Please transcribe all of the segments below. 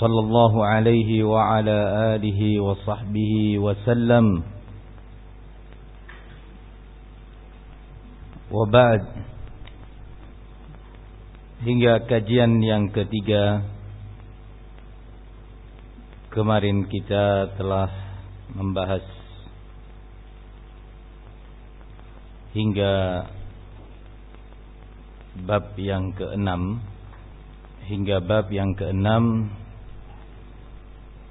صلى الله عليه وعلى آله وصحبه وسلم وبعد hingga kajian yang ketiga kemarin kita telah membahas hingga bab yang keenam hingga bab yang keenam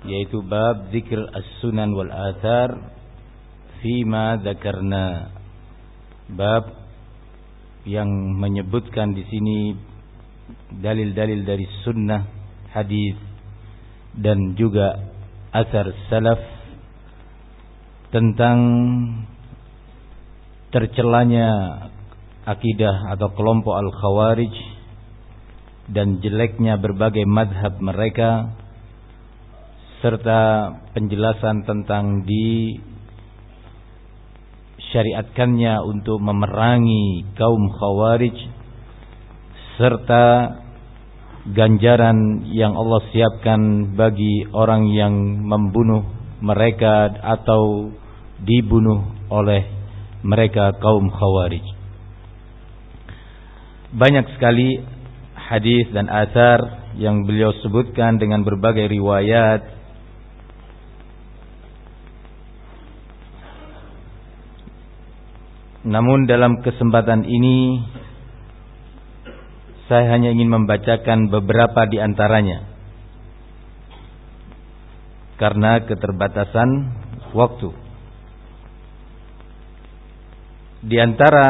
yaitu bab zikr as-sunan wal athar fima dzakarna. Bab yang menyebutkan di sini dalil-dalil dari sunnah hadis dan juga asar salaf tentang tercelanya akidah atau kelompok al-khawarij dan jeleknya berbagai madhab mereka serta penjelasan tentang di syariatkannya untuk memerangi kaum khawarij serta ganjaran yang Allah siapkan bagi orang yang membunuh mereka atau dibunuh oleh mereka kaum khawarij. Banyak sekali hadis dan asar yang beliau sebutkan dengan berbagai riwayat Namun dalam kesempatan ini saya hanya ingin membacakan beberapa di antaranya karena keterbatasan waktu. Di antara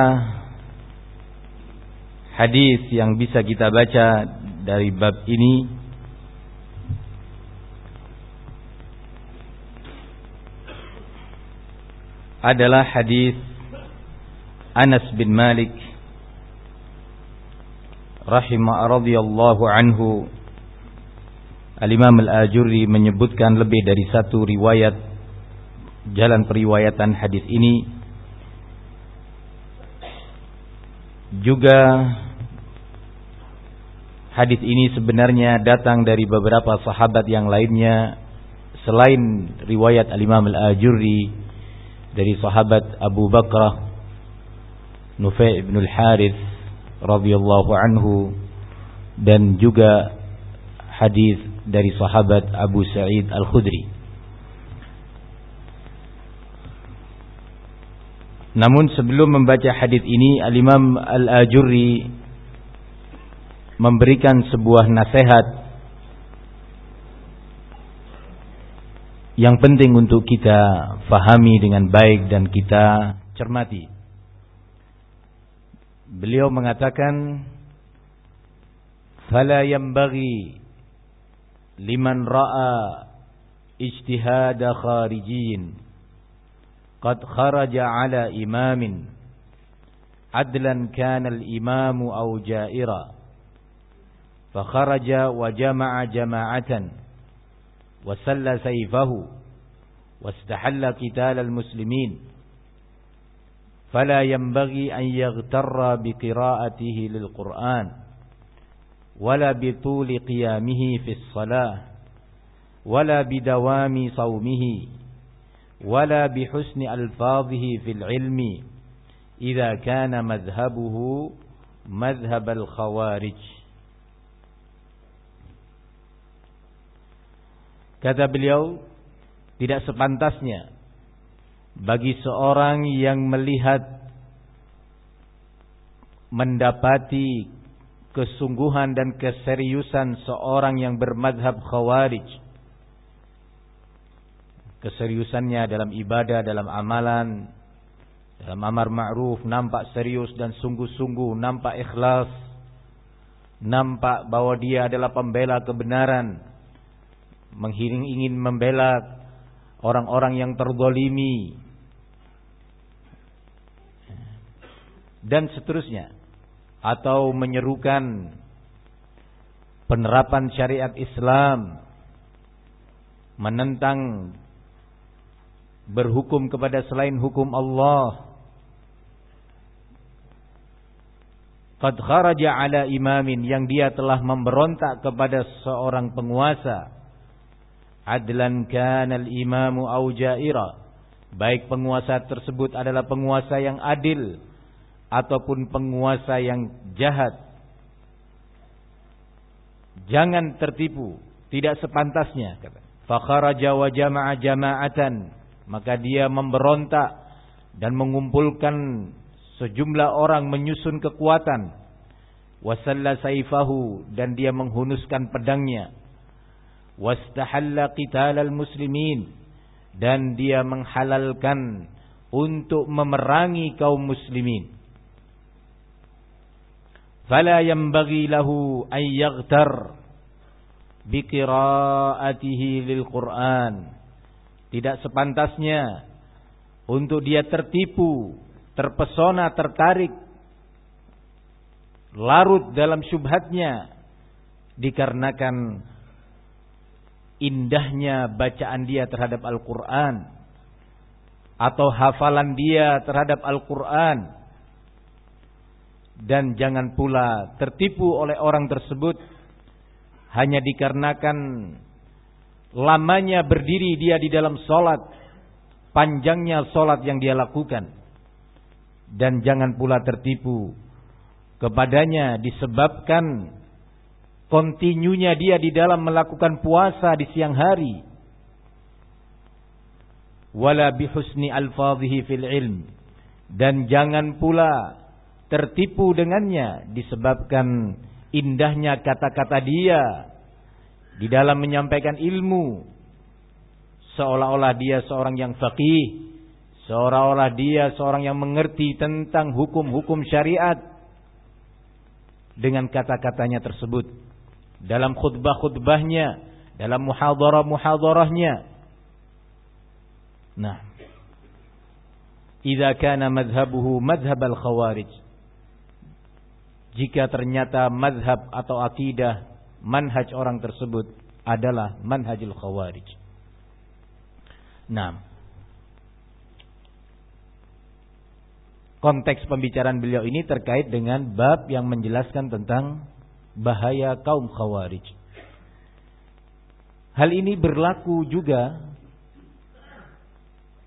hadis yang bisa kita baca dari bab ini adalah hadis Anas bin Malik rahimah radhiyallahu anhu Al-Imam Al-Ajurri menyebutkan lebih dari satu riwayat jalan periwayatan hadis ini. Juga hadis ini sebenarnya datang dari beberapa sahabat yang lainnya selain riwayat Al-Imam Al-Ajurri dari sahabat Abu Bakrah Nufai' bin al-Harith radhiyallahu anhu dan juga hadis dari sahabat Abu Sa'id Al-Khudri. Namun sebelum membaca hadis ini Al-Imam Al-Ajurri memberikan sebuah nasihat yang penting untuk kita fahami dengan baik dan kita cermati. Beliau mengatakan fala yanbaghi liman ra'a ijtihad kharijin qad kharaja ala imamin adlan kana al-imam aw ja'ira فخرج وجمع جماعة وسل سيفه واستحل قتال المسلمين فلا ينبغي أن يغتر بقراءته للقرآن ولا بطول قيامه في الصلاة ولا بدوام صومه ولا بحسن ألفاظه في العلم إذا كان مذهبه مذهب الخوارج. Kata beliau, tidak sepantasnya bagi seorang yang melihat mendapati kesungguhan dan keseriusan seorang yang bermadhab khawarij. Keseriusannya dalam ibadah dalam amalan dalam amar ma'ruf nampak serius dan sungguh-sungguh nampak ikhlas nampak bahwa dia adalah pembela kebenaran menghiring ingin membela orang-orang yang terzalimi dan seterusnya. Atau menyerukan penerapan syariat Islam. Menentang berhukum kepada selain hukum Allah. Qad kharaja ala imamin yang dia telah memberontak kepada seorang penguasa adlan kana al imamu au jaira baik penguasa tersebut adalah penguasa yang adil ataupun penguasa yang jahat Jangan tertipu, tidak sepantasnya kata. Fakharaja wa jama'a jama'atan, maka dia memberontak dan mengumpulkan sejumlah orang menyusun kekuatan. Wasalla saifahu dan dia menghunuskan pedangnya. Wastahalla qitalal muslimin dan dia menghalalkan untuk memerangi kaum muslimin. Fala yanbaghi lahu an yaghtar biqiraatihi lil Qur'an. Tidak sepantasnya untuk dia tertipu, terpesona, tertarik, larut dalam syubhatnya dikarenakan indahnya bacaan dia terhadap Al-Quran atau hafalan dia terhadap Al-Quran dan jangan pula tertipu oleh orang tersebut hanya dikarenakan lamanya berdiri dia di dalam solat, panjangnya solat yang dia lakukan. Dan jangan pula tertipu kepadanya disebabkan kontinunya dia di dalam melakukan puasa di siang hari. Wala bihusni alfadhihi fil ilm. Dan jangan pula tertipu dengannya disebabkan indahnya kata-kata dia di dalam menyampaikan ilmu seolah-olah dia seorang yang faqih seolah-olah dia seorang yang mengerti tentang hukum-hukum syariat dengan kata-katanya tersebut dalam khutbah-khutbahnya dalam muhadarah-muhadarahnya. Nah. Idza kana madhhabuhu madhhab al-khawarij. Jika ternyata madhab atau akidah manhaj orang tersebut adalah manhajul khawarij. Nah, konteks pembicaraan beliau ini terkait dengan bab yang menjelaskan tentang bahaya kaum khawarij. Hal ini berlaku juga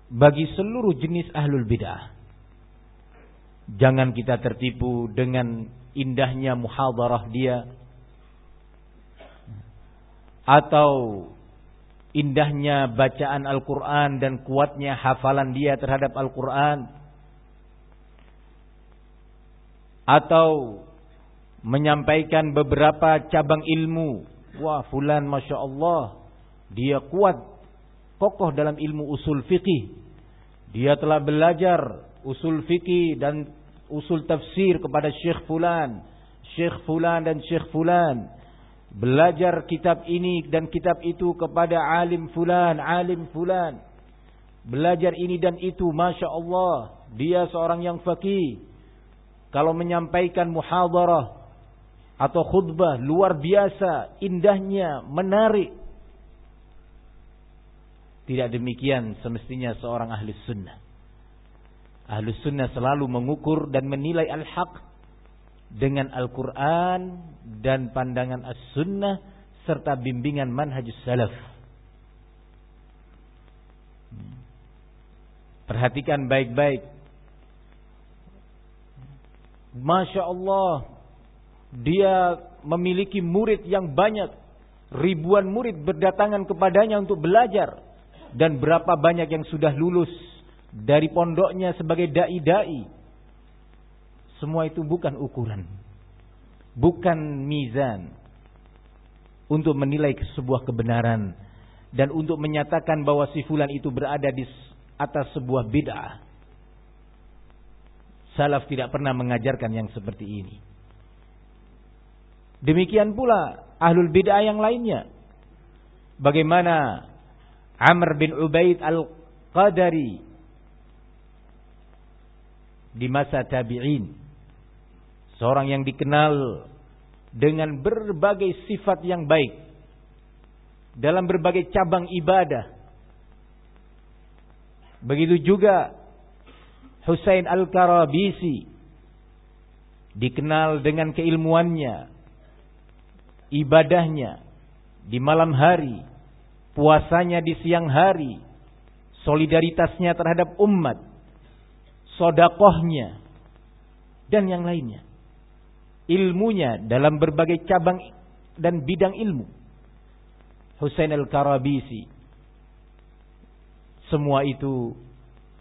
bagi seluruh jenis ahlul bidah. Jangan kita tertipu dengan indahnya muhadarah dia atau indahnya bacaan Al-Quran dan kuatnya hafalan dia terhadap Al-Quran atau menyampaikan beberapa cabang ilmu wah fulan Masya Allah dia kuat kokoh dalam ilmu usul fikih dia telah belajar usul fikih dan usul tafsir kepada Syekh Fulan, Syekh Fulan dan Syekh Fulan. Belajar kitab ini dan kitab itu kepada alim Fulan, alim Fulan. Belajar ini dan itu, Masya Allah. Dia seorang yang fakih. Kalau menyampaikan muhadarah atau khutbah luar biasa, indahnya, menarik. Tidak demikian semestinya seorang ahli sunnah. Ahlus sunnah selalu mengukur dan menilai al-haq dengan Al-Quran dan pandangan as-sunnah serta bimbingan manhajus salaf. Perhatikan baik-baik. Masya Allah, dia memiliki murid yang banyak. Ribuan murid berdatangan kepadanya untuk belajar. Dan berapa banyak yang sudah lulus dari pondoknya sebagai dai-dai. Semua itu bukan ukuran. Bukan mizan. Untuk menilai sebuah kebenaran. Dan untuk menyatakan bahwa si fulan itu berada di atas sebuah bid'ah. Salaf tidak pernah mengajarkan yang seperti ini. Demikian pula ahlul bid'ah yang lainnya. bagaimana Amr bin Ubaid al-Qadari di masa tabi'in. Seorang yang dikenal dengan berbagai sifat yang baik. Dalam berbagai cabang ibadah. Begitu juga Husain Al-Karabisi. Dikenal dengan keilmuannya. Ibadahnya. Di malam hari. Puasanya di siang hari. Solidaritasnya terhadap umat sodakohnya, dan yang lainnya. Ilmunya dalam berbagai cabang dan bidang ilmu. Husain al-Karabisi. Semua itu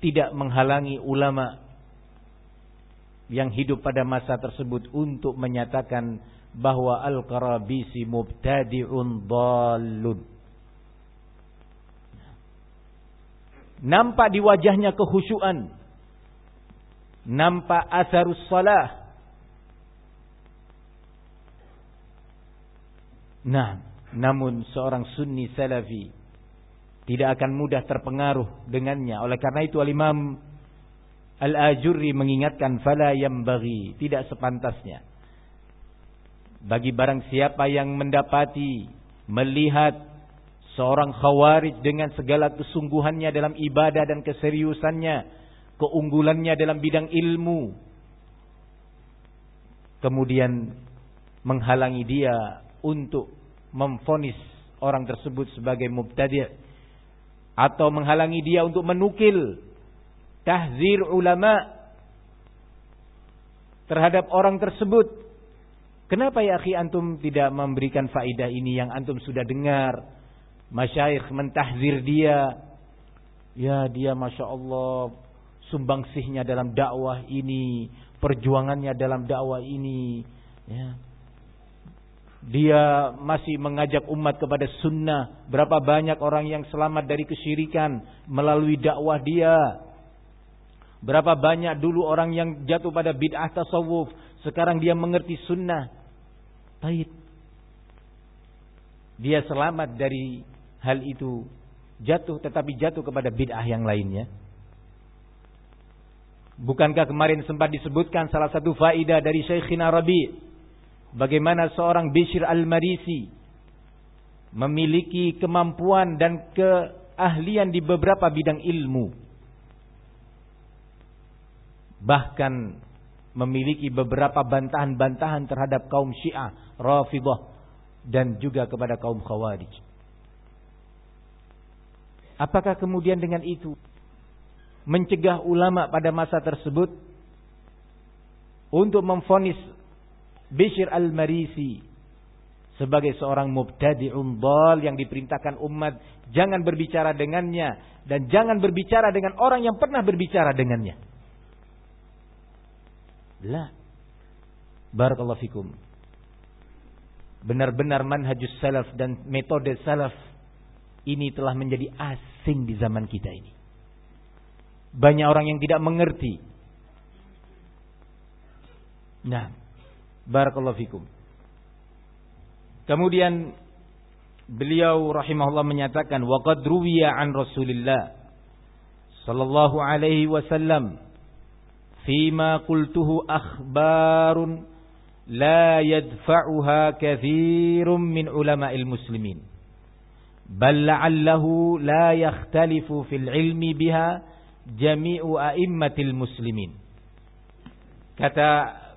tidak menghalangi ulama yang hidup pada masa tersebut untuk menyatakan bahwa Al-Karabisi mubtadi'un dhalun. Nampak di wajahnya kehusuan nampak asarus salah. Nah, namun seorang sunni salafi tidak akan mudah terpengaruh dengannya. Oleh karena itu al-imam Al-Ajurri mengingatkan fala yang bagi tidak sepantasnya bagi barang siapa yang mendapati melihat seorang khawarij dengan segala kesungguhannya dalam ibadah dan keseriusannya keunggulannya dalam bidang ilmu kemudian menghalangi dia untuk memfonis orang tersebut sebagai mubtadi' atau menghalangi dia untuk menukil tahzir ulama terhadap orang tersebut kenapa ya akhi antum tidak memberikan faidah ini yang antum sudah dengar masyayikh mentahzir dia ya dia masya Allah sumbangsihnya dalam dakwah ini, perjuangannya dalam dakwah ini, ya. Dia masih mengajak umat kepada sunnah. Berapa banyak orang yang selamat dari kesyirikan melalui dakwah dia. Berapa banyak dulu orang yang jatuh pada bid'ah tasawuf. Sekarang dia mengerti sunnah. Baik. Dia selamat dari hal itu. Jatuh tetapi jatuh kepada bid'ah yang lainnya. Bukankah kemarin sempat disebutkan salah satu faidah dari Syekhina Rabi bagaimana seorang Bishr Al-Marisi memiliki kemampuan dan keahlian di beberapa bidang ilmu. Bahkan memiliki beberapa bantahan-bantahan terhadap kaum Syiah, Rafidah dan juga kepada kaum Khawarij. Apakah kemudian dengan itu mencegah ulama pada masa tersebut untuk memfonis Bishr al-Marisi sebagai seorang mubtadi'un dal yang diperintahkan umat jangan berbicara dengannya dan jangan berbicara dengan orang yang pernah berbicara dengannya. La. Barakallahu fikum. Benar-benar manhajus salaf dan metode salaf ini telah menjadi asing di zaman kita ini. Banyak orang yang tidak mengerti. Nah, barakallahu fikum. Kemudian beliau rahimahullah menyatakan waqad ruwiya an Rasulillah sallallahu alaihi wasallam fima qultuhu akhbarun la yadfa'uha kathirun min ulama'il muslimin bal la'allahu la yakhtalifu fil ilmi biha jami'u a'immatil muslimin. Kata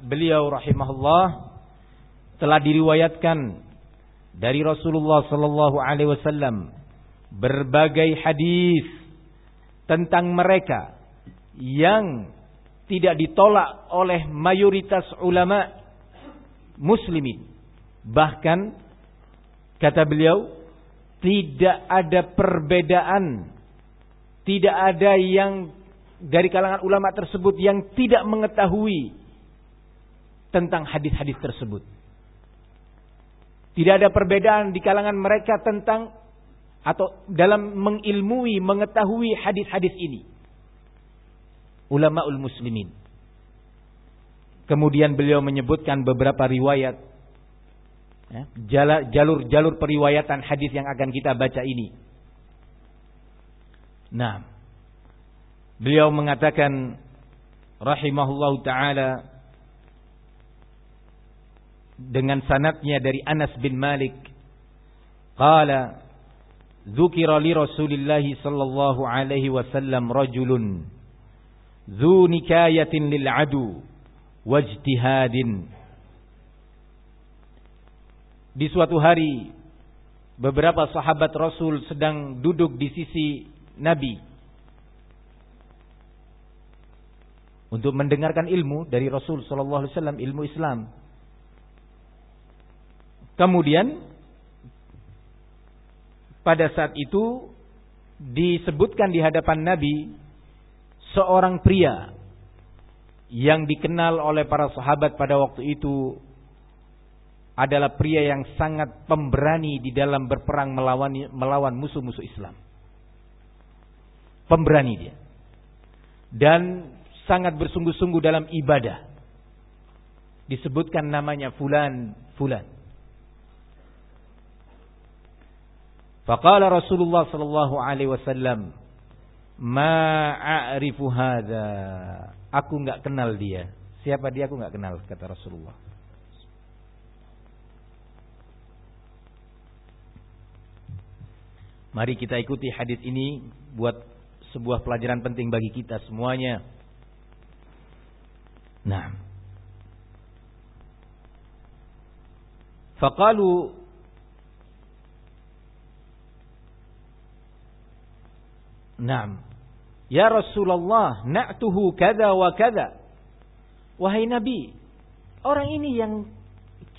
beliau rahimahullah telah diriwayatkan dari Rasulullah sallallahu alaihi wasallam berbagai hadis tentang mereka yang tidak ditolak oleh mayoritas ulama muslimin. Bahkan kata beliau tidak ada perbedaan tidak ada yang dari kalangan ulama tersebut yang tidak mengetahui tentang hadis-hadis tersebut. Tidak ada perbedaan di kalangan mereka tentang atau dalam mengilmui, mengetahui hadis-hadis ini. Ulamaul muslimin. Kemudian beliau menyebutkan beberapa riwayat Ya, jalur-jalur periwayatan hadis yang akan kita baca ini. Nah, beliau mengatakan rahimahullah taala dengan sanatnya dari Anas bin Malik qala dzukira li Rasulillah sallallahu alaihi wasallam rajulun dzu nikayatin lil adu wajtihadin di suatu hari beberapa sahabat Rasul sedang duduk di sisi Nabi untuk mendengarkan ilmu dari Rasul sallallahu alaihi wasallam ilmu Islam. Kemudian pada saat itu disebutkan di hadapan Nabi seorang pria yang dikenal oleh para sahabat pada waktu itu adalah pria yang sangat pemberani di dalam berperang melawan melawan musuh-musuh Islam. Pemberani dia. Dan sangat bersungguh-sungguh dalam ibadah. Disebutkan namanya fulan fulan. Faqala Rasulullah sallallahu alaihi wasallam, "Ma a'rifu hadza." Aku enggak kenal dia. Siapa dia aku enggak kenal kata Rasulullah. Mari kita ikuti hadis ini buat sebuah pelajaran penting bagi kita semuanya. Nah. Faqalu Naam. Ya Rasulullah, na'tuhu kada wa kada. Wahai Nabi, orang ini yang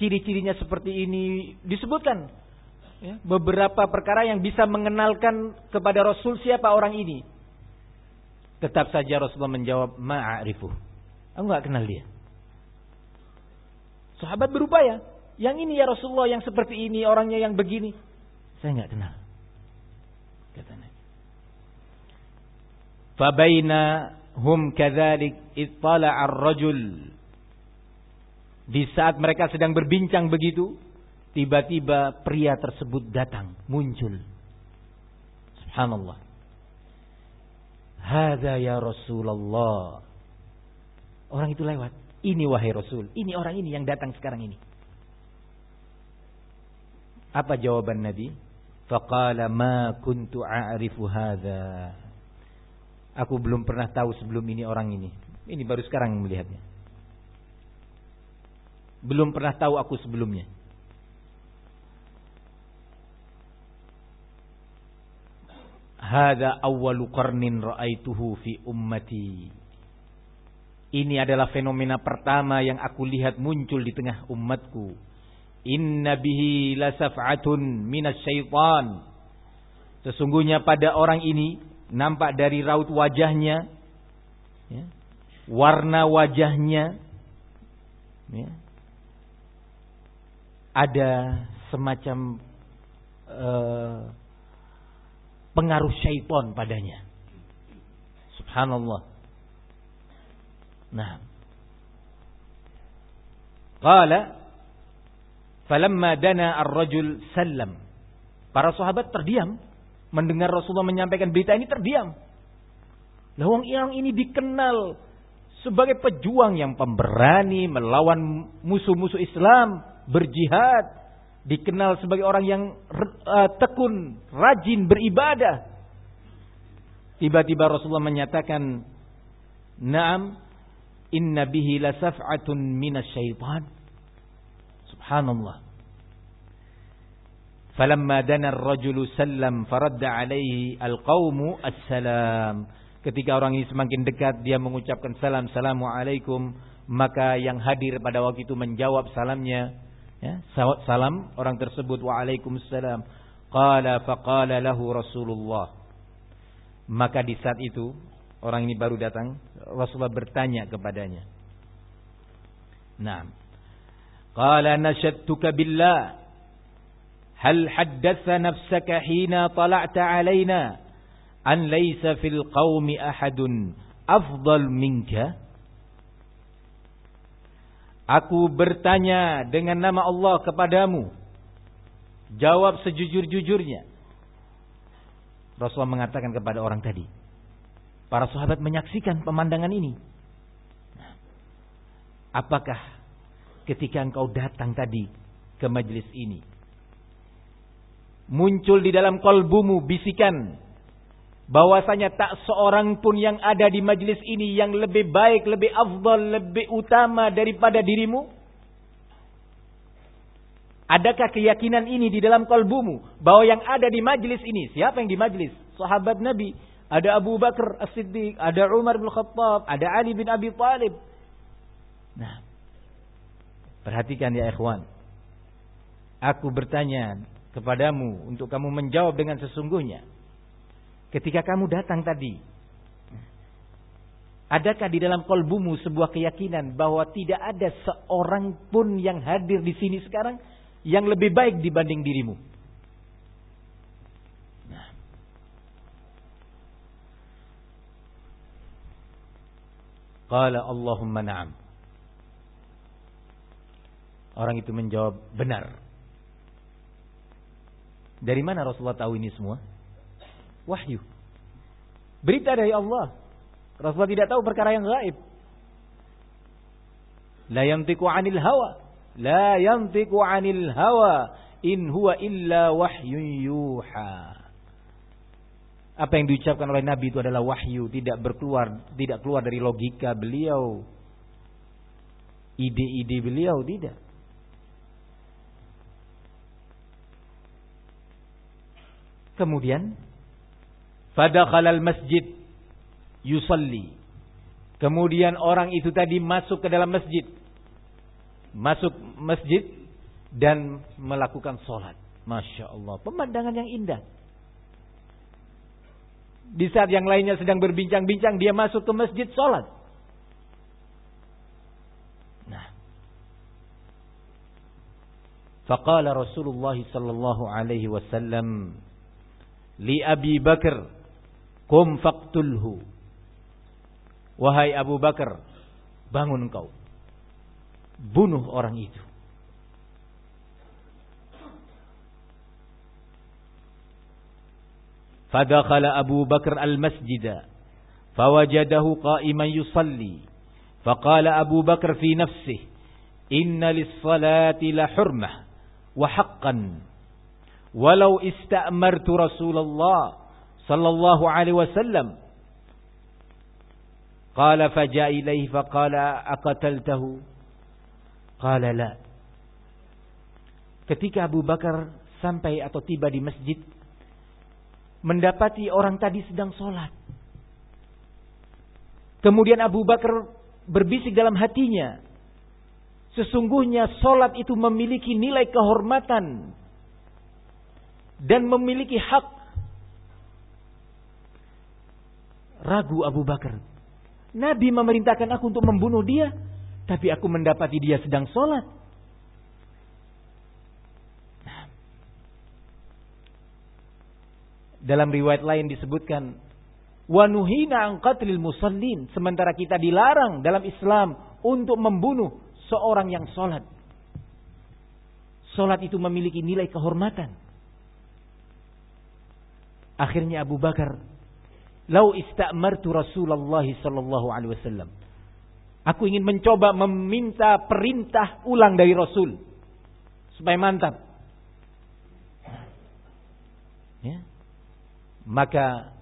ciri-cirinya seperti ini disebutkan ya, beberapa perkara yang bisa mengenalkan kepada Rasul siapa orang ini. Tetap saja Rasulullah menjawab ma'arifu. Aku nggak kenal dia. Sahabat berupaya. Yang ini ya Rasulullah yang seperti ini, orangnya yang begini. Saya nggak kenal. Kata Nabi. Fabaina hum kadzalik ittala ar-rajul. Di saat mereka sedang berbincang begitu, Tiba-tiba pria tersebut datang, muncul. Subhanallah. Hada ya Rasulullah. Orang itu lewat. Ini wahai Rasul. Ini orang ini yang datang sekarang ini. Apa jawaban Nabi? Faqala ma kuntu a'rifu hadha. Aku belum pernah tahu sebelum ini orang ini. Ini baru sekarang melihatnya. Belum pernah tahu aku sebelumnya. Hada awwalu qarnin ra'aituhu fi ummati. Ini adalah fenomena pertama yang aku lihat muncul di tengah umatku. Inna bihi lasaf'atun minas syaitan. Sesungguhnya pada orang ini nampak dari raut wajahnya, ya, warna wajahnya, ya, ada semacam uh, pengaruh syaitan padanya. Subhanallah. Nah. Qala falamma dana ar-rajul sallam. Para sahabat terdiam mendengar Rasulullah menyampaikan berita ini terdiam. Lawang yang ini dikenal sebagai pejuang yang pemberani melawan musuh-musuh Islam, berjihad, dikenal sebagai orang yang uh, tekun, rajin beribadah. Tiba-tiba Rasulullah menyatakan, "Na'am, inna bihi lasaf'atun minasyaitan." Subhanallah. Falamma dana ar-rajulu sallam faradda alaihi al-qaumu as-salam. Ketika orang ini semakin dekat dia mengucapkan salam, "Assalamualaikum." Maka yang hadir pada waktu itu menjawab salamnya, Ya, salam orang tersebut waalaikumsalam. Qala faqala lahu Rasulullah. Maka di saat itu orang ini baru datang, Rasulullah bertanya kepadanya. Naam. Qala nasyadtuka billah hal haddatha nafsaka hina tala'ta alaina an laysa fil qaumi ahadun afdal minka Aku bertanya dengan nama Allah kepadamu. Jawab sejujur-jujurnya. Rasulullah mengatakan kepada orang tadi. Para sahabat menyaksikan pemandangan ini. Apakah ketika engkau datang tadi ke majelis ini. Muncul di dalam kolbumu bisikan bahwasanya tak seorang pun yang ada di majelis ini yang lebih baik, lebih afdal, lebih utama daripada dirimu? Adakah keyakinan ini di dalam kalbumu bahwa yang ada di majelis ini siapa yang di majelis? Sahabat Nabi, ada Abu Bakar As-Siddiq, ada Umar bin Khattab, ada Ali bin Abi Thalib. Nah, perhatikan ya ikhwan. Aku bertanya kepadamu untuk kamu menjawab dengan sesungguhnya. Ketika kamu datang tadi, adakah di dalam kolbumu sebuah keyakinan bahwa tidak ada seorang pun yang hadir di sini sekarang yang lebih baik dibanding dirimu? Nah. Qala Allahumma na'am. Orang itu menjawab benar. Dari mana Rasulullah tahu ini semua? wahyu. Berita dari Allah. Rasulullah tidak tahu perkara yang gaib. La yantiqu 'anil hawa. La yantiqu 'anil hawa. In huwa illa wahyun yuha. Apa yang diucapkan oleh Nabi itu adalah wahyu, tidak berkeluar, tidak keluar dari logika beliau. Ide-ide beliau tidak. Kemudian Fadakhala al-masjid yusalli. Kemudian orang itu tadi masuk ke dalam masjid. Masuk masjid dan melakukan sholat. Masya Allah. Pemandangan yang indah. Di saat yang lainnya sedang berbincang-bincang, dia masuk ke masjid sholat. Nah. Faqala Rasulullah sallallahu alaihi wasallam li Abi Bakar Kum faktulhu. Wahai Abu Bakar, bangun kau. Bunuh orang itu. Fadakhala Abu Bakar al-masjida. Fawajadahu qa'iman yusalli. Faqala Abu Bakar fi nafsih. Inna lis-salati la hurmah. Walau ista'martu Rasulullah sallallahu alaihi wasallam. Qala faja'a ilaihi faqala aqataltahu? Qala la. Ketika Abu Bakar sampai atau tiba di masjid mendapati orang tadi sedang sholat. Kemudian Abu Bakar berbisik dalam hatinya sesungguhnya sholat itu memiliki nilai kehormatan dan memiliki hak ragu Abu Bakar. Nabi memerintahkan aku untuk membunuh dia, tapi aku mendapati dia sedang sholat. Dalam riwayat lain disebutkan, wanuhina angkatlil musallin. Sementara kita dilarang dalam Islam untuk membunuh seorang yang sholat. Sholat itu memiliki nilai kehormatan. Akhirnya Abu Bakar Lau ista'martu Rasulullah sallallahu alaihi wasallam. Aku ingin mencoba meminta perintah ulang dari Rasul supaya mantap. Ya. Maka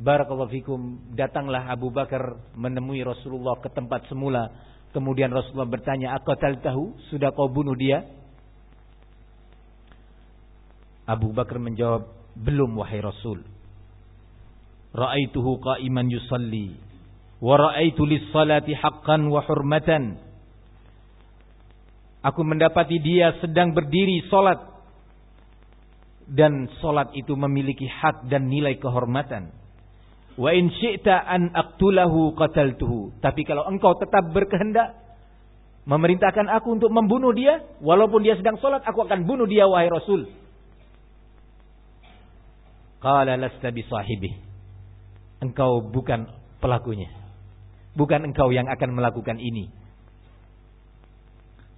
barakallahu fikum datanglah Abu Bakar menemui Rasulullah ke tempat semula. Kemudian Rasulullah bertanya, "Aqatal tahu? Sudah kau bunuh dia?" Abu Bakar menjawab, "Belum wahai Rasul." Ra'aituhu qa'iman yusalli wa ra'aitu lis-salati haqqan wa hurmatan. Aku mendapati dia sedang berdiri salat dan salat itu memiliki hak dan nilai kehormatan. Wa in syi'ta an aqtulahu qataltuhu. Tapi kalau engkau tetap berkehendak memerintahkan aku untuk membunuh dia, walaupun dia sedang salat, aku akan bunuh dia wahai Rasul. Qala lasta bi sahibihi engkau bukan pelakunya. Bukan engkau yang akan melakukan ini.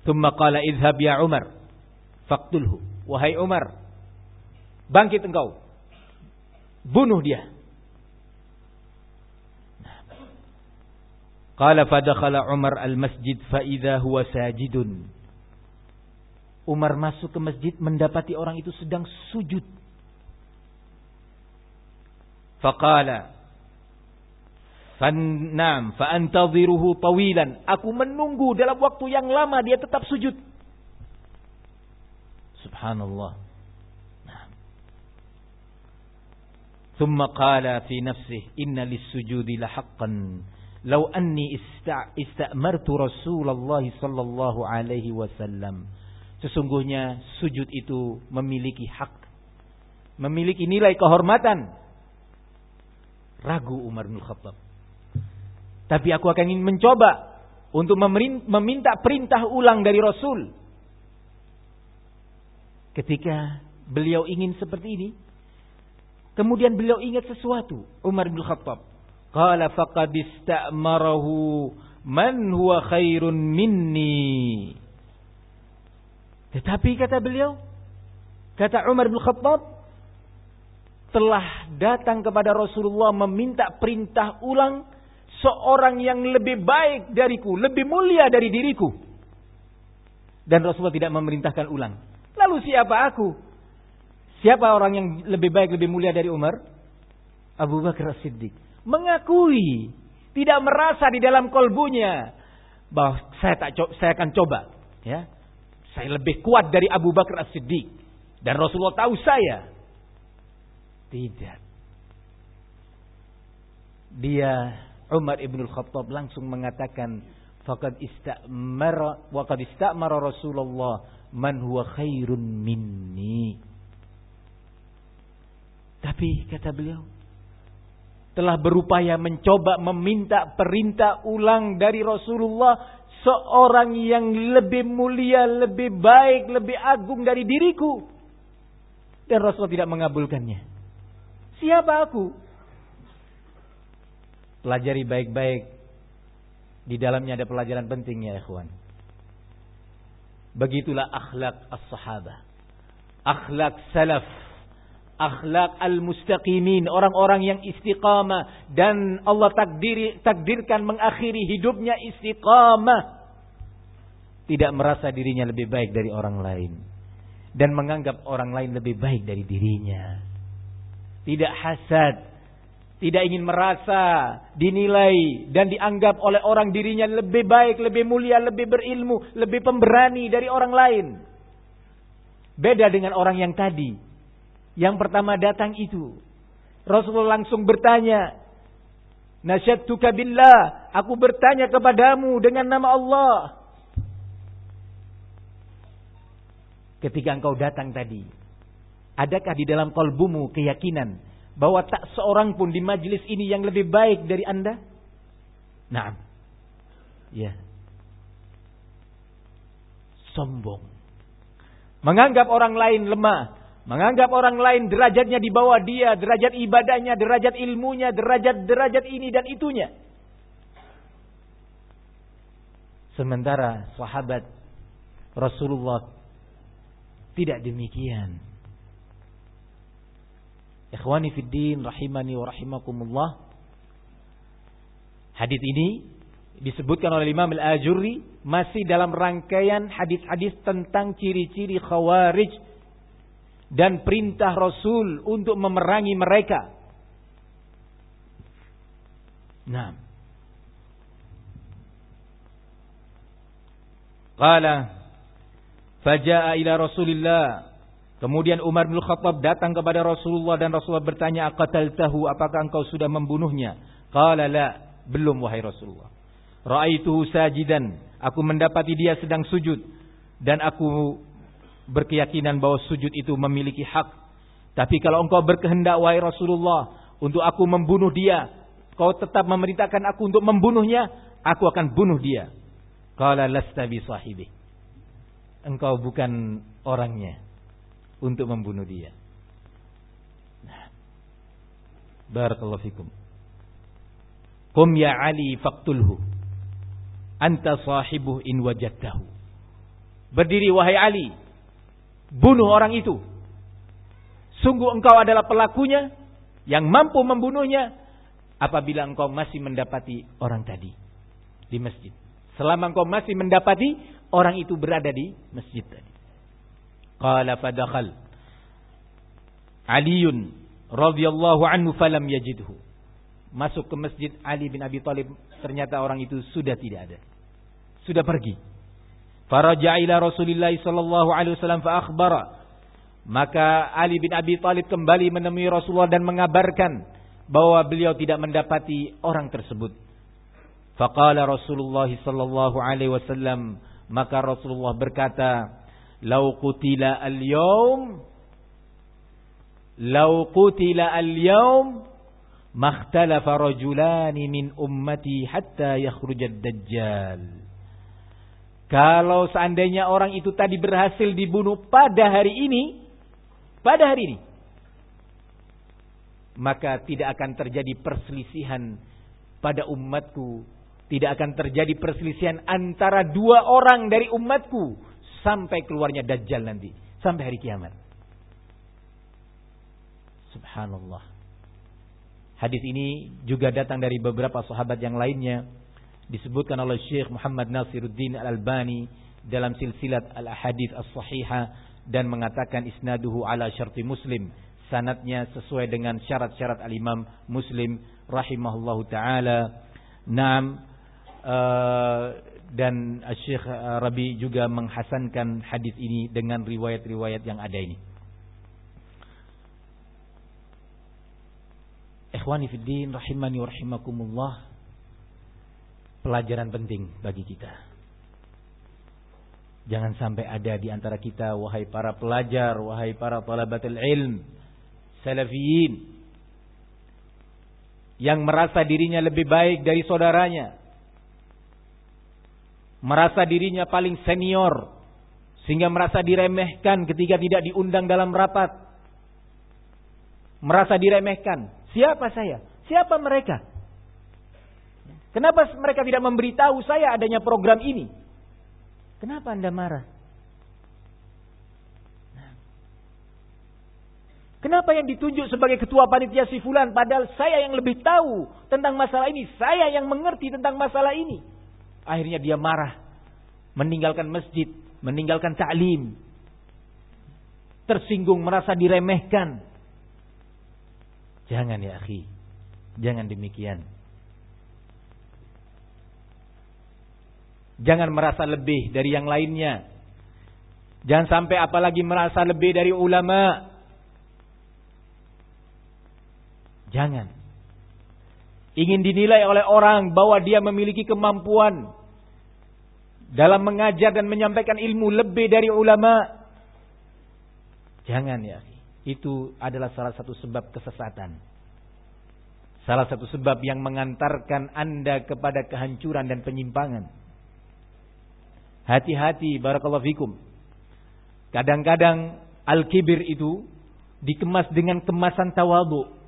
Thumma qala idhab ya Umar. Faktulhu. Wahai Umar. Bangkit engkau. Bunuh dia. Qala fadakhala Umar al-masjid fa'idha huwa sajidun. Umar masuk ke masjid mendapati orang itu sedang sujud. فقال Fannam فانتظره طويلا Aku menunggu dalam waktu yang lama dia tetap sujud. Subhanallah. ثم قال في نفسه إن للسجود لحقا لو أني استأمرت رسول الله صلى الله عليه وسلم Sesungguhnya sujud itu memiliki hak. Memiliki nilai kehormatan Ragu Umar bin Khattab. Tapi aku akan ingin mencoba untuk meminta perintah ulang dari Rasul. Ketika beliau ingin seperti ini, kemudian beliau ingat sesuatu, Umar bin Khattab. Qala faqad istamarahu man huwa khairun minni. Tetapi kata beliau, kata Umar bin Khattab, telah datang kepada Rasulullah meminta perintah ulang seorang yang lebih baik dariku, lebih mulia dari diriku. Dan Rasulullah tidak memerintahkan ulang. Lalu siapa aku? Siapa orang yang lebih baik, lebih mulia dari Umar? Abu Bakar Siddiq. Mengakui, tidak merasa di dalam kolbunya bahwa saya tak saya akan coba, ya. Saya lebih kuat dari Abu Bakar As-Siddiq dan Rasulullah tahu saya. Tidak. Dia Umar ibn Khattab langsung mengatakan faqad istamara wa qad istamara Rasulullah man huwa khairun minni. Tapi kata beliau telah berupaya mencoba meminta perintah ulang dari Rasulullah seorang yang lebih mulia, lebih baik, lebih agung dari diriku. Dan Rasulullah tidak mengabulkannya. Siapa aku? Pelajari baik-baik. Di dalamnya ada pelajaran penting ya ikhwan. Begitulah akhlak as-sahabah. Akhlak salaf. Akhlak al-mustaqimin. Orang-orang yang istiqamah. Dan Allah takdiri, takdirkan mengakhiri hidupnya istiqamah. Tidak merasa dirinya lebih baik dari orang lain. Dan menganggap orang lain lebih baik dari dirinya. Tidak hasad tidak ingin merasa dinilai dan dianggap oleh orang dirinya lebih baik, lebih mulia, lebih berilmu, lebih pemberani dari orang lain. Beda dengan orang yang tadi. Yang pertama datang itu. Rasulullah langsung bertanya. Nasyattuka billah. Aku bertanya kepadamu dengan nama Allah. Ketika engkau datang tadi. Adakah di dalam kolbumu keyakinan bahwa tak seorang pun di majlis ini yang lebih baik dari Anda? Nah, ya. Sombong. Menganggap orang lain lemah. Menganggap orang lain derajatnya di bawah dia. Derajat ibadahnya, derajat ilmunya, derajat-derajat ini dan itunya. Sementara sahabat Rasulullah tidak demikian. Ikhwani fiddin rahimani wa rahimakumullah. Hadis ini disebutkan oleh Imam Al-Ajurri masih dalam rangkaian hadis-hadis tentang ciri-ciri khawarij dan perintah Rasul untuk memerangi mereka. Nah. Qala faja'a ila Rasulillah Kemudian Umar bin Khattab datang kepada Rasulullah dan Rasulullah bertanya, tahu apakah engkau sudah membunuhnya?" Qala la, belum wahai Rasulullah. Ra'aituhu sajidan, aku mendapati dia sedang sujud dan aku berkeyakinan bahwa sujud itu memiliki hak. Tapi kalau engkau berkehendak wahai Rasulullah untuk aku membunuh dia, kau tetap memerintahkan aku untuk membunuhnya, aku akan bunuh dia. Qala lasta bi sahibi. Engkau bukan orangnya untuk membunuh dia. Nah. Barakallahu fikum. Qum ya Ali faqtulhu. Anta sahibuh in wajadtahu. Berdiri wahai Ali. Bunuh orang itu. Sungguh engkau adalah pelakunya yang mampu membunuhnya apabila engkau masih mendapati orang tadi di masjid. Selama engkau masih mendapati orang itu berada di masjid tadi. Qala fadakhal Aliun radhiyallahu anhu falam yajidhu. Masuk ke masjid Ali bin Abi Thalib ternyata orang itu sudah tidak ada. Sudah pergi. Faraja ila Rasulillah sallallahu alaihi wasallam fa. Maka Ali bin Abi Thalib kembali menemui Rasulullah dan mengabarkan bahwa beliau tidak mendapati orang tersebut. Faqala Rasulullah sallallahu alaihi wasallam maka Rasulullah berkata, "Lau qutila al-yawm lau qutila al-yawm makhtalafa rajulani min ummati hatta yakhruja ad-dajjal." Kalau seandainya orang itu tadi berhasil dibunuh pada hari ini, pada hari ini, maka tidak akan terjadi perselisihan pada umatku tidak akan terjadi perselisihan antara dua orang dari umatku sampai keluarnya Dajjal nanti, sampai hari kiamat. Subhanallah. Hadis ini juga datang dari beberapa sahabat yang lainnya disebutkan oleh Syekh Muhammad Nasiruddin Al-Albani dalam silsilat Al-Hadis As-Sahihah dan mengatakan isnaduhu ala syarti Muslim sanatnya sesuai dengan syarat-syarat al-Imam Muslim rahimahullahu taala. Naam Eh, dan Syekh Rabi juga menghasankan hadis ini dengan riwayat-riwayat yang ada ini. Ikhwani fiddin rahimani wa rahimakumullah. Pelajaran penting bagi kita. Jangan sampai ada di antara kita wahai para pelajar, wahai para talabatul ilm, salafiyin yang merasa dirinya lebih baik dari saudaranya, merasa dirinya paling senior sehingga merasa diremehkan ketika tidak diundang dalam rapat. Merasa diremehkan. Siapa saya? Siapa mereka? Kenapa mereka tidak memberitahu saya adanya program ini? Kenapa Anda marah? Kenapa yang ditunjuk sebagai ketua panitia si fulan padahal saya yang lebih tahu tentang masalah ini, saya yang mengerti tentang masalah ini. Akhirnya dia marah. Meninggalkan masjid. Meninggalkan ta'lim. Tersinggung merasa diremehkan. Jangan ya akhi. Jangan demikian. Jangan merasa lebih dari yang lainnya. Jangan sampai apalagi merasa lebih dari ulama. Jangan ingin dinilai oleh orang bahwa dia memiliki kemampuan dalam mengajar dan menyampaikan ilmu lebih dari ulama. Jangan ya. Itu adalah salah satu sebab kesesatan. Salah satu sebab yang mengantarkan Anda kepada kehancuran dan penyimpangan. Hati-hati barakallahu fikum. Kadang-kadang al-kibir itu dikemas dengan kemasan tawadhu.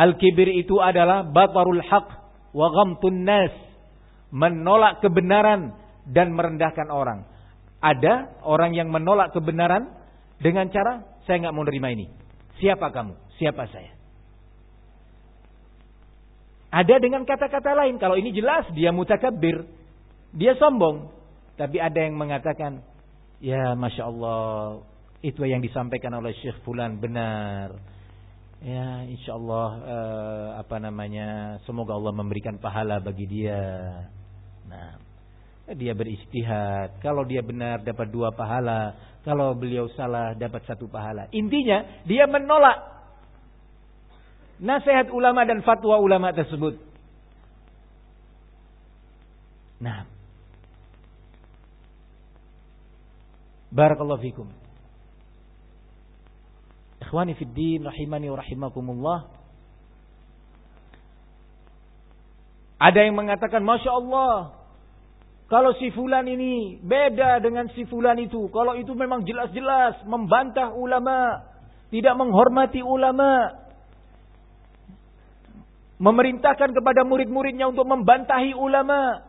Al-kibir itu adalah batarul haq wa ghamtun nas. Menolak kebenaran dan merendahkan orang. Ada orang yang menolak kebenaran dengan cara saya nggak mau nerima ini. Siapa kamu? Siapa saya? Ada dengan kata-kata lain. Kalau ini jelas dia mutakabir. Dia sombong. Tapi ada yang mengatakan, ya Masya Allah, itu yang disampaikan oleh Syekh Fulan benar ya insya Allah eh, apa namanya semoga Allah memberikan pahala bagi dia. Nah dia beristihad kalau dia benar dapat dua pahala. Kalau beliau salah dapat satu pahala. Intinya dia menolak nasihat ulama dan fatwa ulama tersebut. Nah. Barakallahu fikum Ikhwani fid din rahimani wa rahimakumullah. Ada yang mengatakan Masya Allah Kalau si fulan ini beda dengan si fulan itu. Kalau itu memang jelas-jelas membantah ulama Tidak menghormati ulama Memerintahkan kepada murid-muridnya untuk membantahi ulama.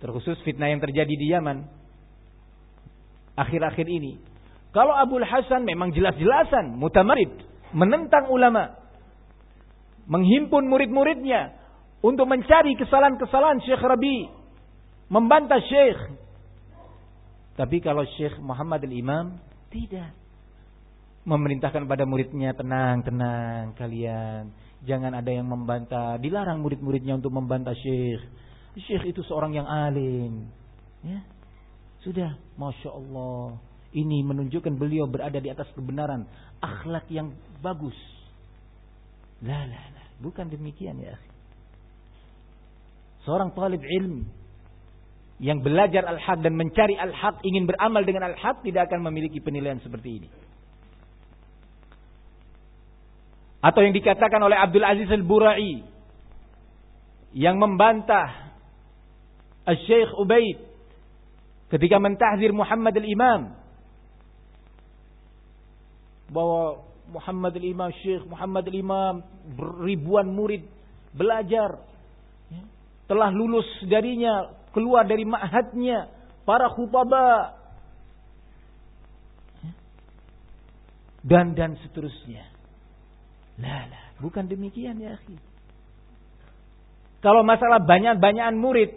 Terkhusus fitnah yang terjadi di Yaman akhir-akhir ini. Kalau Abdul Hasan memang jelas-jelasan mutamarid, menentang ulama, menghimpun murid-muridnya untuk mencari kesalahan-kesalahan Syekh Rabi, membantah Syekh. Tapi kalau Syekh Muhammad al-Imam tidak memerintahkan pada muridnya tenang, tenang kalian, jangan ada yang membantah. Dilarang murid-muridnya untuk membantah Syekh. Syekh itu seorang yang alim. Ya. Sudah, masya Allah. Ini menunjukkan beliau berada di atas kebenaran, akhlak yang bagus. La, la, la. Bukan demikian ya. Seorang talib ilmu yang belajar al-haq dan mencari al-haq, ingin beramal dengan al-haq, tidak akan memiliki penilaian seperti ini. Atau yang dikatakan oleh Abdul Aziz Al-Burai yang membantah Al-Syeikh Ubaid ketika mentahzir Muhammad Al-Imam. Bahwa Muhammad Al-Imam Syekh Muhammad Al-Imam ribuan murid belajar. Telah lulus darinya keluar dari ma'hadnya para khutbah ya, dan dan seterusnya. Lah lah bukan demikian ya akhi. Kalau masalah banyak-banyakan murid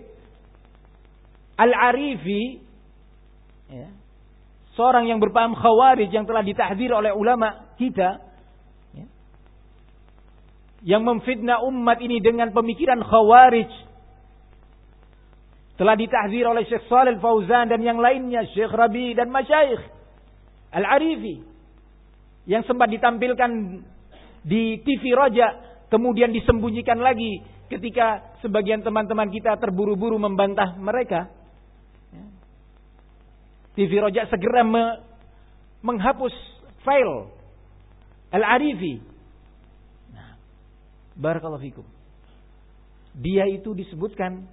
Al-Arifi ya, seorang yang berpaham khawarij yang telah ditahdir oleh ulama kita ya, yang memfitnah umat ini dengan pemikiran khawarij telah ditahdir oleh Syekh Salih Fauzan dan yang lainnya Syekh Rabi dan Masyaikh Al-Arifi yang sempat ditampilkan di TV Raja kemudian disembunyikan lagi ketika sebagian teman-teman kita terburu-buru membantah mereka TV Rojak segera me, menghapus file Al-Arifi. Nah, barakallahu fikum. Dia itu disebutkan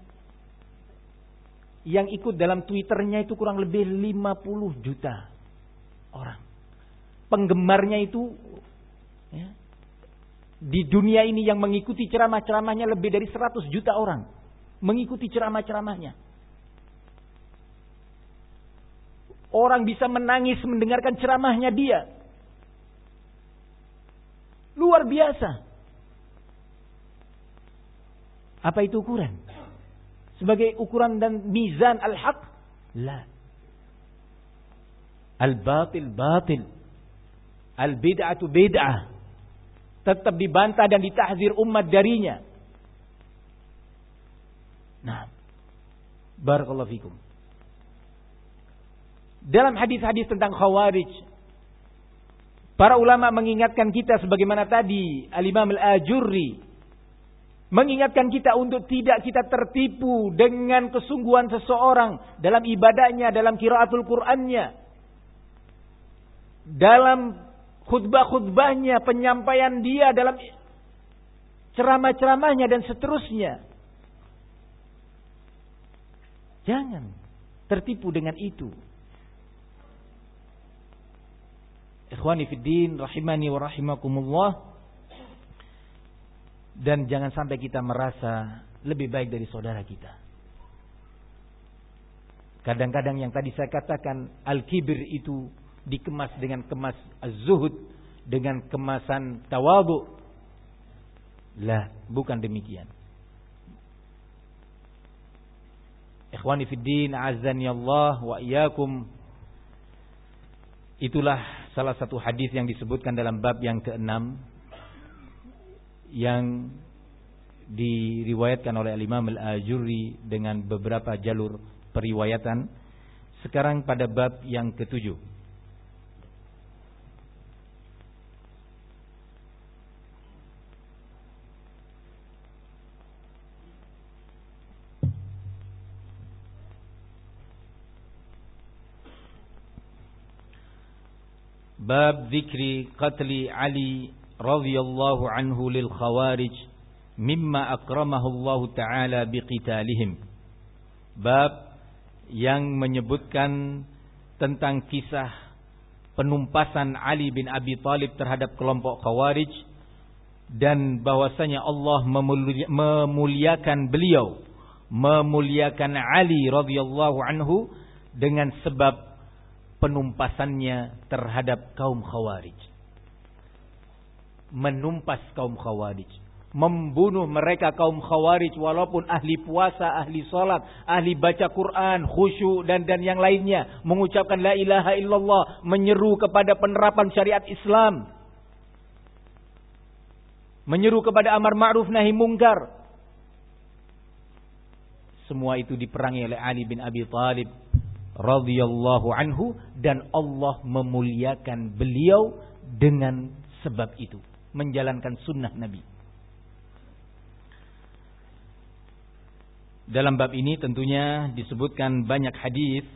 yang ikut dalam Twitternya itu kurang lebih 50 juta orang. Penggemarnya itu ya, di dunia ini yang mengikuti ceramah-ceramahnya lebih dari 100 juta orang. Mengikuti ceramah-ceramahnya. Orang bisa menangis mendengarkan ceramahnya dia. Luar biasa. Apa itu ukuran? Sebagai ukuran dan mizan al-haq? La. Al-batil batil. Al-bid'atu bid'ah. Tetap dibantah dan ditahzir umat darinya. Nah. Barakallahu fikum. Dalam hadis-hadis tentang khawarij, para ulama mengingatkan kita sebagaimana tadi Al-Imam Al-Ajurri mengingatkan kita untuk tidak kita tertipu dengan kesungguhan seseorang dalam ibadahnya, dalam kiraatul Qur'annya, dalam khutbah-khutbahnya, penyampaian dia dalam ceramah-ceramahnya dan seterusnya. Jangan tertipu dengan itu. Ikhwani fiddin rahimani wa rahimakumullah. Dan jangan sampai kita merasa lebih baik dari saudara kita. Kadang-kadang yang tadi saya katakan al-kibir itu dikemas dengan kemas az-zuhud dengan kemasan tawadu. Lah, bukan demikian. Ikhwani fiddin azani Allah wa iyyakum. Itulah salah satu hadis yang disebutkan dalam bab yang keenam yang diriwayatkan oleh Imam Al-Ajurri dengan beberapa jalur periwayatan. Sekarang pada bab yang ketujuh. Bab dzikri qatli Ali radhiyallahu anhu lil khawarij mimma akramahu Allah taala biqitalihim. Bab yang menyebutkan tentang kisah penumpasan Ali bin Abi Thalib terhadap kelompok Khawarij dan bahwasanya Allah memuliakan beliau, memuliakan Ali radhiyallahu anhu dengan sebab penumpasannya terhadap kaum Khawarij. Menumpas kaum Khawarij membunuh mereka kaum khawarij walaupun ahli puasa, ahli salat, ahli baca Quran, khusyuk dan dan yang lainnya, mengucapkan la ilaha illallah, menyeru kepada penerapan syariat Islam. Menyeru kepada amar ma'ruf nahi mungkar. Semua itu diperangi oleh Ali bin Abi Thalib radhiyallahu anhu dan Allah memuliakan beliau dengan sebab itu, menjalankan sunnah Nabi. Dalam bab ini tentunya disebutkan banyak hadis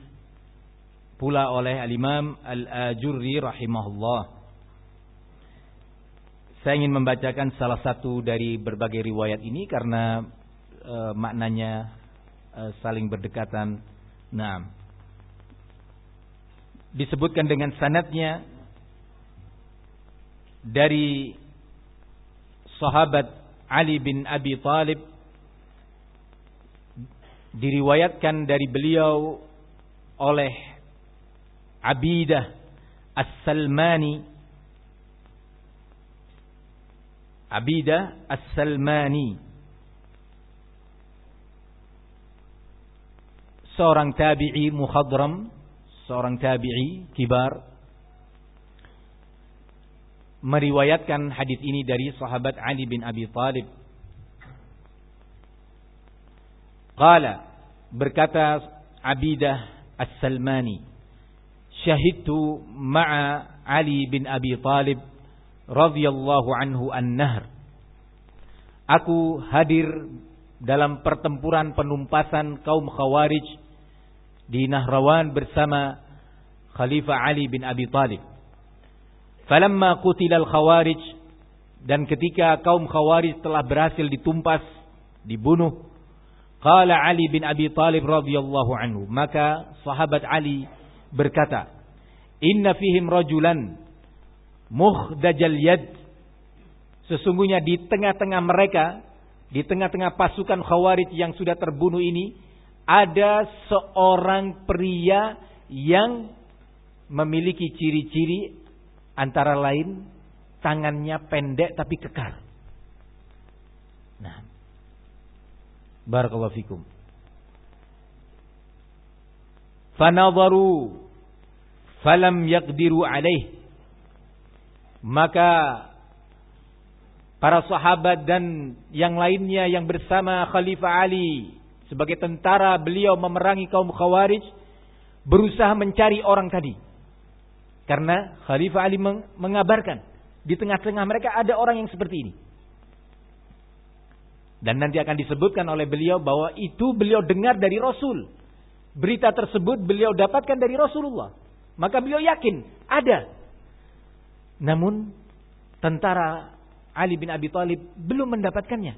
pula oleh Al-Imam Al-Ajurri rahimahullah. Saya ingin membacakan salah satu dari berbagai riwayat ini karena e, maknanya e, saling berdekatan. Nah, disebutkan dengan sanatnya dari sahabat Ali bin Abi Talib diriwayatkan dari beliau oleh Abidah As-Salmani. Abidah As-Salmani. Seorang tabi'i mukhadram seorang tabi'i kibar meriwayatkan hadis ini dari sahabat Ali bin Abi Talib. Qala berkata Abidah As-Salmani syahidtu ma'a Ali bin Abi Talib radhiyallahu anhu an-nahr. Aku hadir dalam pertempuran penumpasan kaum Khawarij di Nahrawan bersama Khalifah Ali bin Abi Talib. Falamma qutilal Khawarij dan ketika kaum Khawarij telah berhasil ditumpas, dibunuh, Qala Ali bin Abi Talib radhiyallahu anhu. Maka sahabat Ali berkata, "Inna fihim rajulan muhdajal yad." Sesungguhnya di tengah-tengah mereka, di tengah-tengah pasukan Khawarij yang sudah terbunuh ini, ada seorang pria yang memiliki ciri-ciri antara lain tangannya pendek tapi kekar. Nah, Barakallahu fikum. Fanadharu falam yaqdiru alaih. Maka para sahabat dan yang lainnya yang bersama Khalifah Ali sebagai tentara beliau memerangi kaum Khawarij berusaha mencari orang tadi. Karena Khalifah Ali mengabarkan di tengah-tengah mereka ada orang yang seperti ini. Dan nanti akan disebutkan oleh beliau bahwa itu beliau dengar dari Rasul. Berita tersebut beliau dapatkan dari Rasulullah. Maka beliau yakin ada. Namun tentara Ali bin Abi Thalib belum mendapatkannya.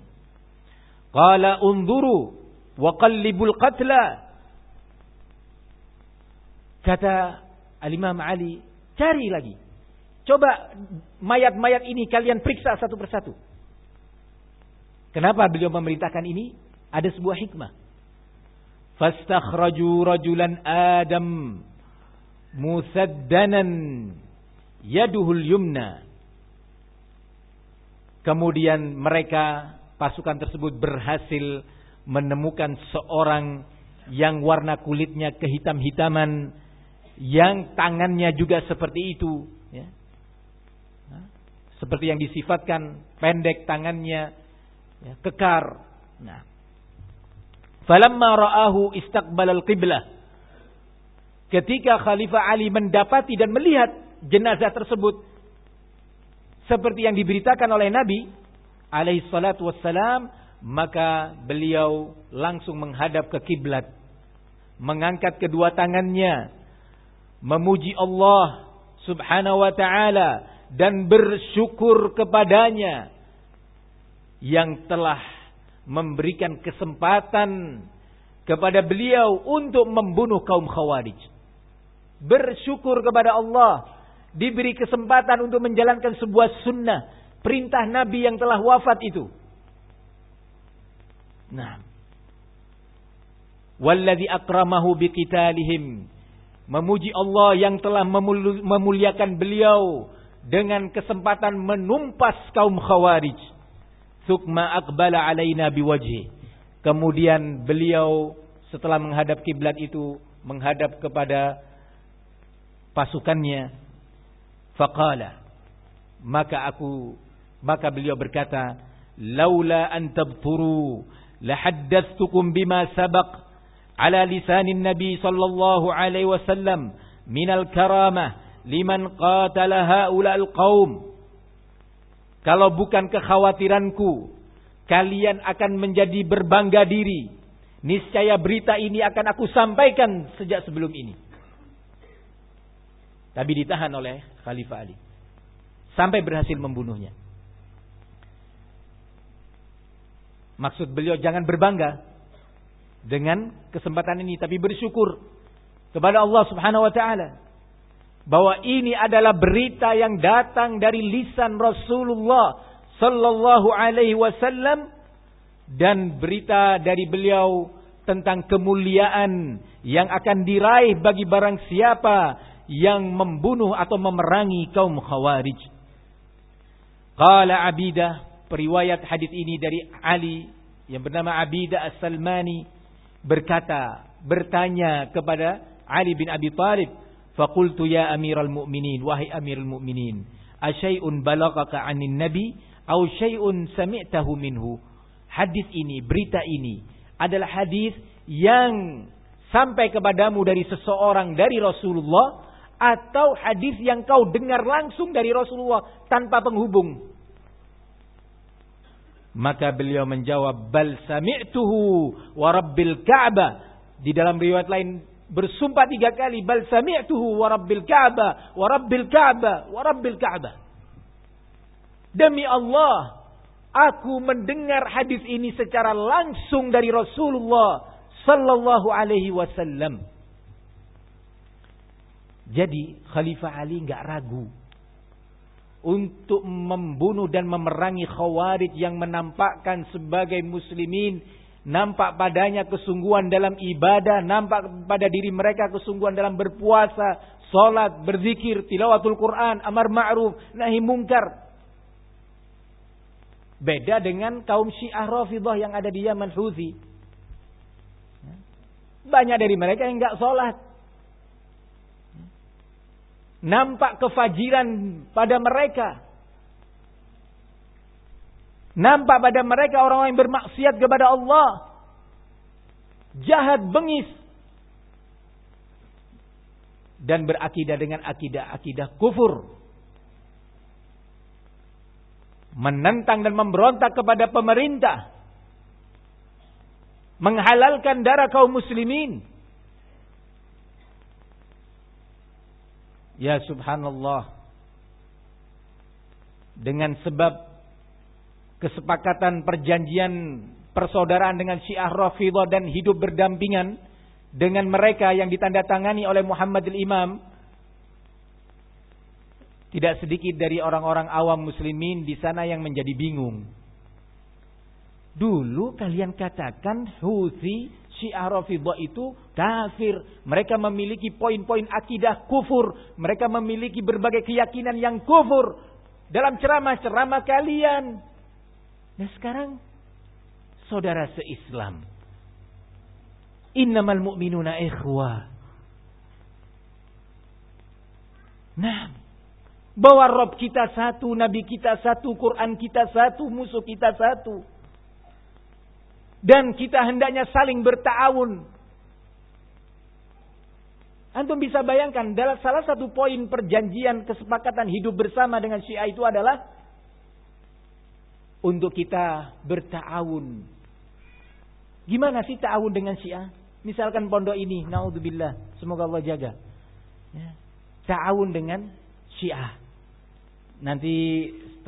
Qala unduru wa qallibul qatla. Kata Al-Imam Ali, cari lagi. Coba mayat-mayat ini kalian periksa satu persatu. Kenapa beliau memerintahkan ini? Ada sebuah hikmah. Fastakhraju rajulan Adam musaddanan yaduhul yumna. Kemudian mereka pasukan tersebut berhasil menemukan seorang yang warna kulitnya kehitam-hitaman yang tangannya juga seperti itu ya. seperti yang disifatkan pendek tangannya ya, kekar. Nah, falamma ra'ahu istaqbalal qiblah. Ketika Khalifah Ali mendapati dan melihat jenazah tersebut seperti yang diberitakan oleh Nabi alaihi wassalam, maka beliau langsung menghadap ke kiblat, mengangkat kedua tangannya, memuji Allah Subhanahu wa taala dan bersyukur kepadanya yang telah memberikan kesempatan kepada beliau untuk membunuh kaum khawarij. Bersyukur kepada Allah diberi kesempatan untuk menjalankan sebuah sunnah perintah Nabi yang telah wafat itu. Nah, Walladhi akramahu biqitalihim. Memuji Allah yang telah memuliakan beliau dengan kesempatan menumpas kaum khawarij. Thukma akbala alaina biwajhi. Kemudian beliau setelah menghadap kiblat itu menghadap kepada pasukannya. Faqala. Maka aku maka beliau berkata, "Laula an lahaddatsukum bima sabaq ala lisanin Nabi sallallahu alaihi wasallam minal karamah liman qatala haula al-qaum. Kalau bukan kekhawatiranku, kalian akan menjadi berbangga diri. Niscaya berita ini akan aku sampaikan sejak sebelum ini. Tapi ditahan oleh Khalifah Ali. Sampai berhasil membunuhnya. Maksud beliau jangan berbangga dengan kesempatan ini tapi bersyukur kepada Allah Subhanahu wa taala bahwa ini adalah berita yang datang dari lisan Rasulullah sallallahu alaihi wasallam dan berita dari beliau tentang kemuliaan yang akan diraih bagi barang siapa yang membunuh atau memerangi kaum Khawarij. Qala Abidah, periwayat hadis ini dari Ali yang bernama Abidah As-Salmani berkata, bertanya kepada Ali bin Abi Thalib, faqultu ya Amiral Mu'minin, wahai Amirul Mu'minin, asyai'un balagaka 'anin nabi aw syai'un sami'tahu minhu? Hadis ini, berita ini adalah hadis yang sampai kepadamu dari seseorang dari Rasulullah atau hadis yang kau dengar langsung dari Rasulullah tanpa penghubung. Maka beliau menjawab, Bal sami'tuhu wa rabbil Ka'bah. Di dalam riwayat lain bersumpah tiga kali, Bal sami'tuhu wa rabbil Ka'bah, wa rabbil Ka'bah, wa rabbil Ka'bah. Demi Allah, aku mendengar hadis ini secara langsung dari Rasulullah sallallahu alaihi wasallam. Jadi Khalifah Ali nggak ragu untuk membunuh dan memerangi khawarij yang menampakkan sebagai muslimin. Nampak padanya kesungguhan dalam ibadah nampak pada diri mereka kesungguhan dalam berpuasa salat berzikir tilawatul Quran amar ma'ruf nahi mungkar. Beda dengan kaum Syiah Rafidhah yang ada di Yaman Houthi. Banyak dari mereka yang enggak salat Nampak kefajiran pada mereka. Nampak pada mereka orang-orang yang bermaksiat kepada Allah. Jahat bengis. Dan berakidah dengan akidah-akidah kufur. Menentang dan memberontak kepada pemerintah. Menghalalkan darah kaum muslimin Ya subhanallah. Dengan sebab kesepakatan perjanjian persaudaraan dengan Syiah Rafidah dan hidup berdampingan dengan mereka yang ditandatangani oleh Muhammad al-Imam tidak sedikit dari orang-orang awam muslimin di sana yang menjadi bingung. Dulu kalian katakan Houthi Syiah Rafidah itu kafir. Mereka memiliki poin-poin akidah kufur. Mereka memiliki berbagai keyakinan yang kufur. Dalam ceramah-ceramah kalian. Nah sekarang saudara seislam. Innamal mu'minuna ikhwah. Nah, bahwa Rob kita satu, Nabi kita satu, Quran kita satu, musuh kita satu. Dan kita hendaknya saling bertawun. Antum bisa bayangkan, dalam salah satu poin perjanjian kesepakatan hidup bersama dengan Syiah itu adalah untuk kita bertawun. Gimana sih ta'awun dengan Syiah? Misalkan pondok ini, naudzubillah, semoga Allah jaga. Ya. Ta'awun dengan Syiah. Nanti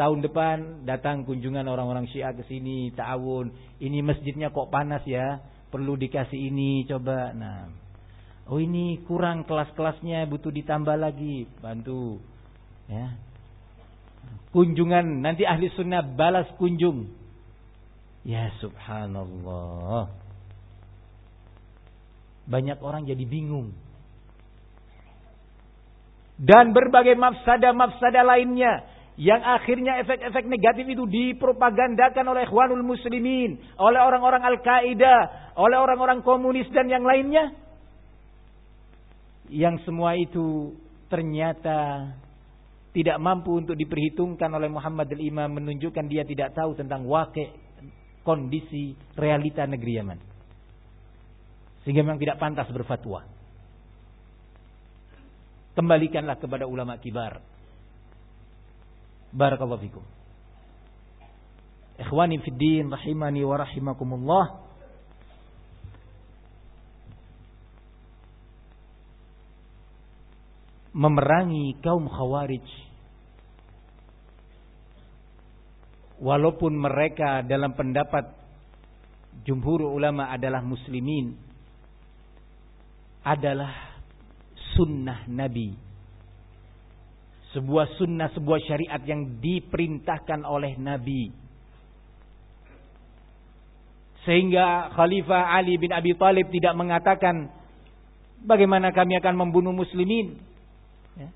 tahun depan datang kunjungan orang-orang Syiah ke sini, ta'awun. Ini masjidnya kok panas ya, perlu dikasih ini coba. Nah, oh ini kurang kelas-kelasnya, butuh ditambah lagi, bantu. Ya. Kunjungan nanti ahli sunnah balas kunjung. Ya subhanallah. Banyak orang jadi bingung. Dan berbagai mafsada-mafsada lainnya yang akhirnya efek-efek negatif itu dipropagandakan oleh ikhwanul muslimin, oleh orang-orang Al-Qaeda, oleh orang-orang komunis dan yang lainnya. Yang semua itu ternyata tidak mampu untuk diperhitungkan oleh Muhammad al-Imam menunjukkan dia tidak tahu tentang wakil kondisi realita negeri Yaman. Sehingga memang tidak pantas berfatwa. Kembalikanlah kepada ulama kibar Barakallahu fikum. Ikhwani fid din rahimani wa rahimakumullah. Memerangi kaum khawarij walaupun mereka dalam pendapat jumhur ulama adalah muslimin adalah sunnah Nabi sebuah sunnah, sebuah syariat yang diperintahkan oleh Nabi. Sehingga Khalifah Ali bin Abi Thalib tidak mengatakan bagaimana kami akan membunuh muslimin. Ya.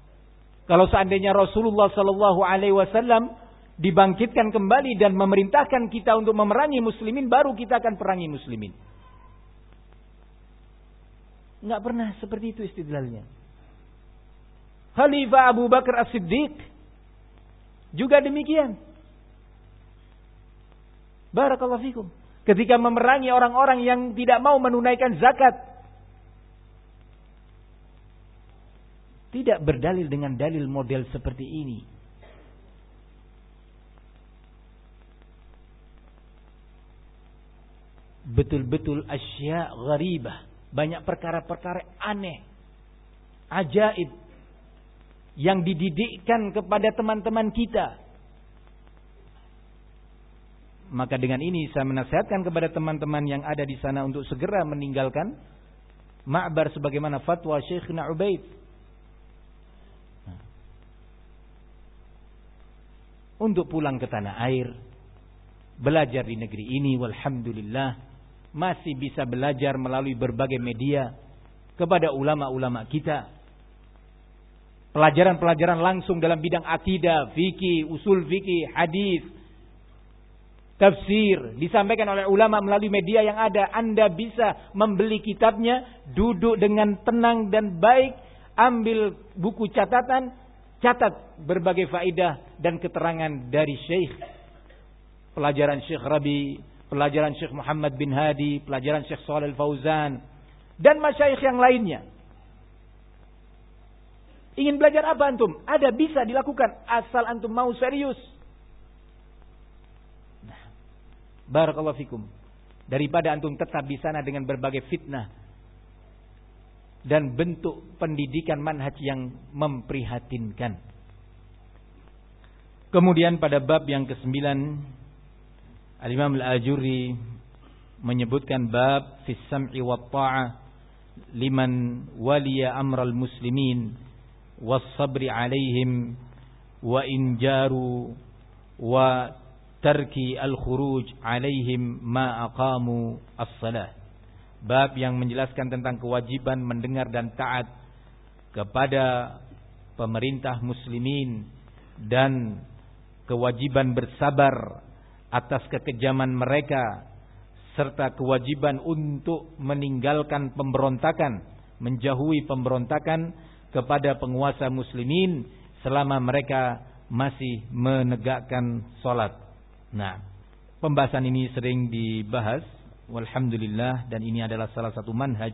Kalau seandainya Rasulullah Sallallahu Alaihi Wasallam dibangkitkan kembali dan memerintahkan kita untuk memerangi muslimin, baru kita akan perangi muslimin. Enggak pernah seperti itu istidlalnya. Khalifah Abu Bakar As-Siddiq juga demikian. Barakallahu fikum. Ketika memerangi orang-orang yang tidak mau menunaikan zakat. Tidak berdalil dengan dalil model seperti ini. Betul-betul asya gharibah. Banyak perkara-perkara aneh. Ajaib yang dididikkan kepada teman-teman kita. Maka dengan ini saya menasihatkan kepada teman-teman yang ada di sana untuk segera meninggalkan Ma'bar sebagaimana fatwa Syekh Ubaid. Untuk pulang ke tanah air, belajar di negeri ini walhamdulillah masih bisa belajar melalui berbagai media kepada ulama-ulama kita Pelajaran-pelajaran langsung dalam bidang akidah, fikih, usul fikih, hadis, tafsir disampaikan oleh ulama melalui media yang ada. Anda bisa membeli kitabnya, duduk dengan tenang dan baik, ambil buku catatan, catat berbagai faidah dan keterangan dari syekh. Pelajaran Syekh Rabi, pelajaran Syekh Muhammad bin Hadi, pelajaran Syekh Shalal Fauzan dan masyayikh yang lainnya. Ingin belajar apa antum? Ada bisa dilakukan asal antum mau serius. Nah, barakallahu fikum. Daripada antum tetap di sana dengan berbagai fitnah dan bentuk pendidikan manhaj yang memprihatinkan. Kemudian pada bab yang kesembilan Al-Imam Al-Ajuri menyebutkan bab fis sam'i wa ta'ah liman waliya amral muslimin والصبر عليهم وإن جاروا وترك الخروج عليهم ما أقاموا الصلاة Bab yang menjelaskan tentang kewajiban mendengar dan taat kepada pemerintah muslimin dan kewajiban bersabar atas kekejaman mereka serta kewajiban untuk meninggalkan pemberontakan, menjauhi pemberontakan kepada penguasa muslimin selama mereka masih menegakkan salat. Nah, pembahasan ini sering dibahas walhamdulillah dan ini adalah salah satu manhaj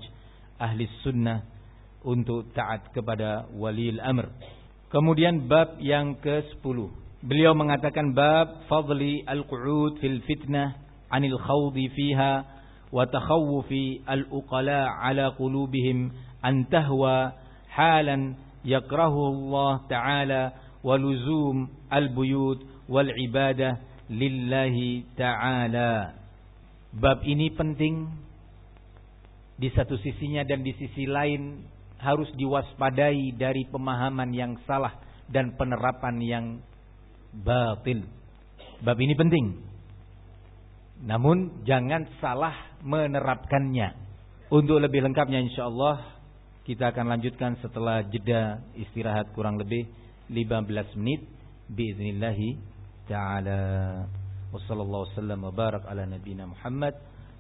ahli sunnah untuk taat kepada walil amr. Kemudian bab yang ke-10. Beliau mengatakan bab fadli al-qu'ud fil fitnah anil khawdi fiha wa takhawufi al-uqala ala qulubihim an tahwa halan yakrahu Allah taala wa luzum al-buyut wal ibadah lillahi taala. Bab ini penting di satu sisinya dan di sisi lain harus diwaspadai dari pemahaman yang salah dan penerapan yang batil. Bab ini penting. Namun jangan salah menerapkannya. Untuk lebih lengkapnya insyaallah kita akan lanjutkan setelah jeda istirahat kurang lebih 15 menit باذنillah taala. Wassallallahu wasallam wa barak ala nabiyyina Muhammad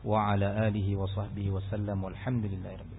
wa ala alihi wa sahbihi wasallam walhamdulillahirabbil alamin.